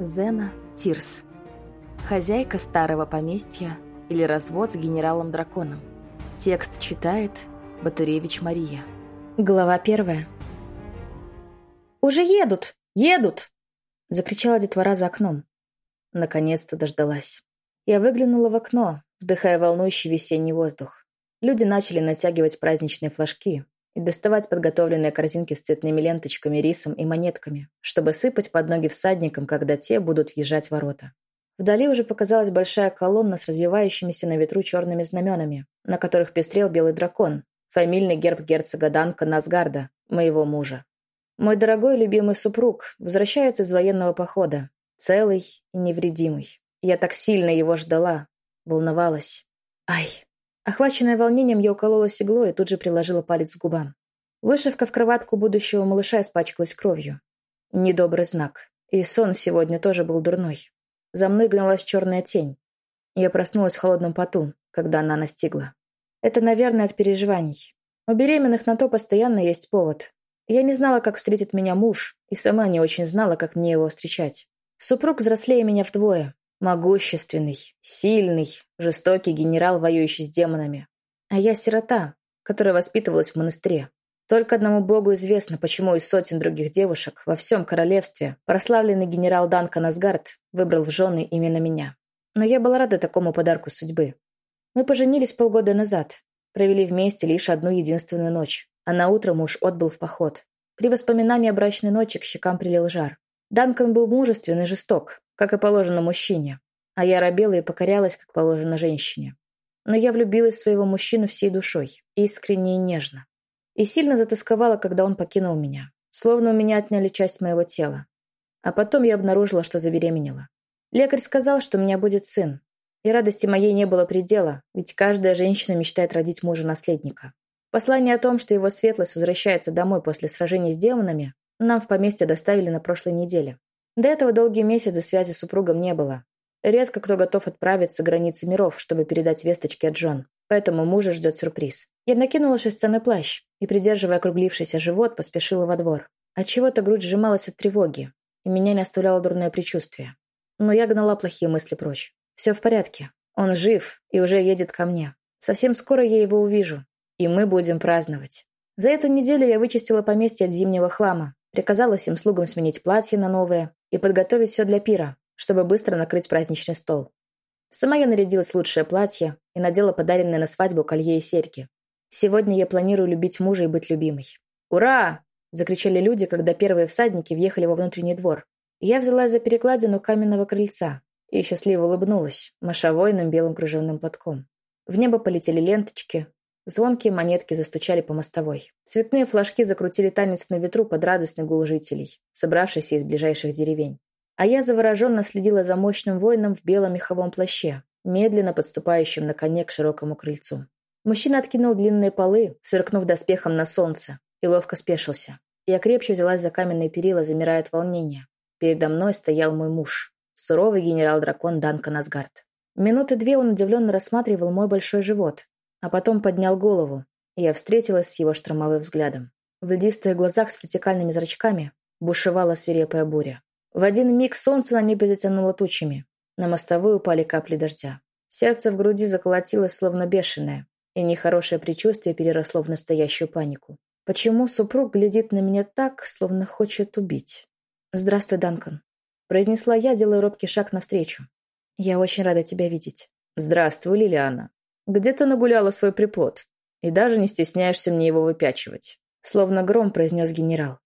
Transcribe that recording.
Зена Тирс. Хозяйка старого поместья или развод с генералом-драконом. Текст читает Батуревич Мария. Глава первая. «Уже едут! Едут!» — закричала детвора за окном. Наконец-то дождалась. Я выглянула в окно, вдыхая волнующий весенний воздух. Люди начали натягивать праздничные флажки, и доставать подготовленные корзинки с цветными ленточками, рисом и монетками, чтобы сыпать под ноги всадникам, когда те будут въезжать в ворота. Вдали уже показалась большая колонна с развивающимися на ветру черными знаменами, на которых пестрел белый дракон, фамильный герб герцога Данка Насгарда, моего мужа. Мой дорогой любимый супруг возвращается из военного похода, целый и невредимый. Я так сильно его ждала, волновалась. Ай! Охваченная волнением, я укололась иглой и тут же приложила палец к губам. Вышивка в кроватку будущего малыша испачкалась кровью. Недобрый знак. И сон сегодня тоже был дурной. За мной гналась черная тень. Я проснулась в холодном поту, когда она настигла. Это, наверное, от переживаний. У беременных на то постоянно есть повод. Я не знала, как встретит меня муж, и сама не очень знала, как мне его встречать. Супруг взрослее меня вдвое, Могущественный, сильный, жестокий генерал, воюющий с демонами. А я сирота, которая воспитывалась в монастыре. Только одному богу известно, почему из сотен других девушек во всем королевстве прославленный генерал Данкан Асгард выбрал в жены именно меня. Но я была рада такому подарку судьбы. Мы поженились полгода назад, провели вместе лишь одну единственную ночь, а на утро муж отбыл в поход. При воспоминании о брачной ночи к щекам прилил жар. Данкан был мужественный и жесток, как и положено мужчине, а я робела и покорялась, как положено женщине. Но я влюбилась в своего мужчину всей душой, искренне и нежно. И сильно затасковала, когда он покинул меня, словно у меня отняли часть моего тела. А потом я обнаружила, что забеременела. Лекарь сказал, что у меня будет сын. И радости моей не было предела, ведь каждая женщина мечтает родить мужа-наследника. Послание о том, что его светлость возвращается домой после сражения с демонами, нам в поместье доставили на прошлой неделе. До этого долгие месяцы связи с супругом не было. Редко кто готов отправиться границы миров, чтобы передать весточки от Джон. Поэтому мужа ждет сюрприз. Я накинула шерстяной плащ и, придерживая округлившийся живот, поспешила во двор. Отчего-то грудь сжималась от тревоги, и меня не оставляло дурное предчувствие. Но я гнала плохие мысли прочь. Все в порядке. Он жив и уже едет ко мне. Совсем скоро я его увижу, и мы будем праздновать. За эту неделю я вычистила поместье от зимнего хлама, приказала всем слугам сменить платье на новое, и подготовить все для пира, чтобы быстро накрыть праздничный стол. Сама я нарядилась лучшее платье и надела подаренное на свадьбу колье и серьги. Сегодня я планирую любить мужа и быть любимой. «Ура!» – закричали люди, когда первые всадники въехали во внутренний двор. Я взялась за перекладину каменного крыльца и счастливо улыбнулась, маша воином белым кружевным платком. В небо полетели ленточки, звонкие монетки застучали по мостовой. Цветные флажки закрутили танец на ветру под радостный гул жителей, собравшихся из ближайших деревень. А я завороженно следила за мощным воином в белом меховом плаще, медленно подступающим на коне к широкому крыльцу. Мужчина откинул длинные полы, сверкнув доспехом на солнце, и ловко спешился. Я крепче взялась за каменные перила, замирая от волнения. Передо мной стоял мой муж, суровый генерал-дракон Данка Насгард. Минуты две он удивленно рассматривал мой большой живот, а потом поднял голову, и я встретилась с его штормовым взглядом. В льдистых глазах с вертикальными зрачками бушевала свирепая буря. В один миг солнце на небе затянуло тучами. На мостовую упали капли дождя. Сердце в груди заколотилось, словно бешеное, и нехорошее предчувствие переросло в настоящую панику. Почему супруг глядит на меня так, словно хочет убить? «Здравствуй, Данкан», — произнесла я, делая робкий шаг навстречу. «Я очень рада тебя видеть». «Здравствуй, Лилиана». Где ты нагуляла свой приплод? И даже не стесняешься мне его выпячивать. Словно гром произнес генерал.